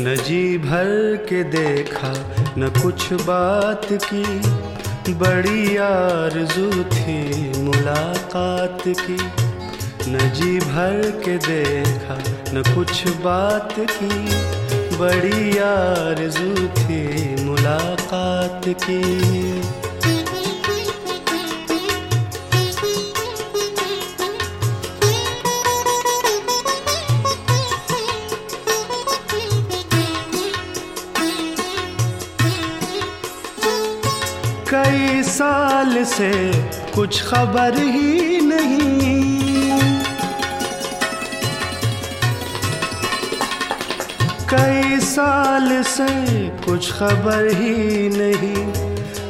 न जी भर के देखा, न कुछ बात की। बड़ी आरज़ू थी मुलाकात की। न जी भर के देखा, न कुछ बात की। बड़ी आरज़ू थी मुलाकात की। कई साल से कुछ खबर ही नहीं। कई साल से कुछ खबर ही नहीं।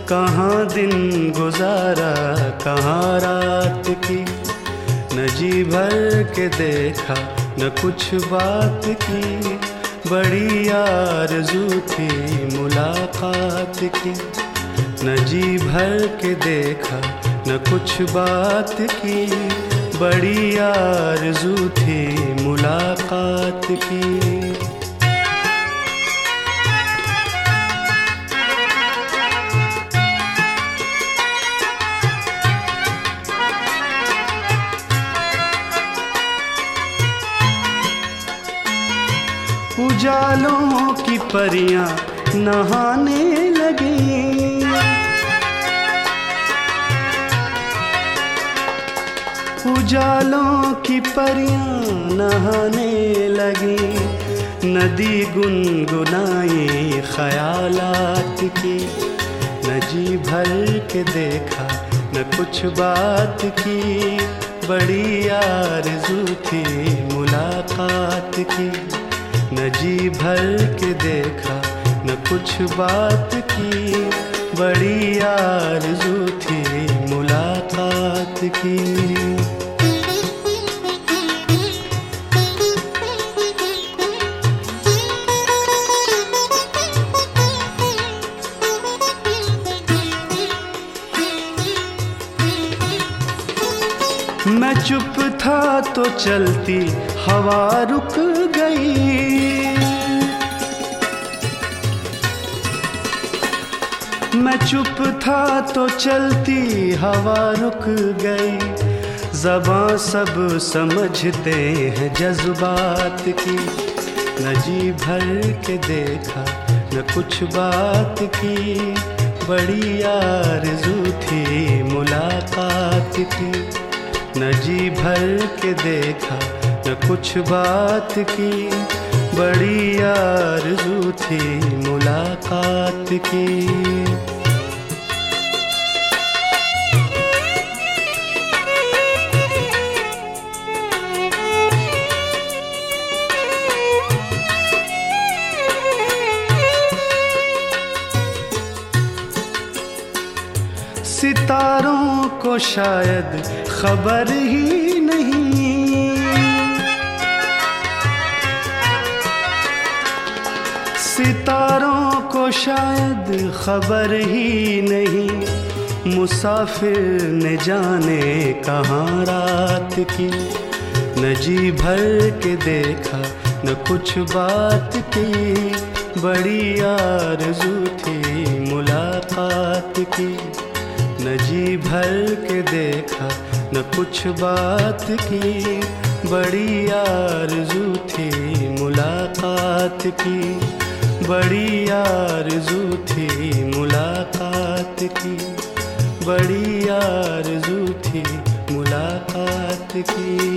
कहाँ दिन गुजारा, कहाँ रात की। न जी भर के देखा, न कुछ बात की। बड़ी आरज़ू थी मुलाकात की। न जी भर के देखा, न कुछ बात की। बड़ी आरज़ू थी मुलाकात की। उजालों की परियाँ नहाने लगी। उजालों की परियाँ नहाने लगी। नदी गुनगुनाई ख्यालात की। न जी भर के देखा, न कुछ बात की। बड़ी आरज़ू थी मुलाकात की। न जी भर के देखा, न कुछ बात की। बड़ी आरज़ू थी मुलाकात की। चुप था तो चलती हवा रुक गई। मैं चुप था तो चलती हवा रुक गई। जबां सब समझते हैं जज्बात की। न जी भर के देखा, न कुछ बात की। बड़ी आरज़ू भर के देखा, न कुछ बात की। बड़ी आरज़ू थी मुलाकात की। सितारों को शायद खबर ही शायद खबर ही नहीं। मुसाफिर ने जाने कहाँ रात की। न जी भर के देखा, न कुछ बात की। बड़ी आरज़ू थी मुलाकात की। न जी भर के देखा, न कुछ बात की। बड़ी आरज़ू थी मुलाकात की। बड़ी आरज़ू थी मुलाकात की। बड़ी आरज़ू थी मुलाकात की।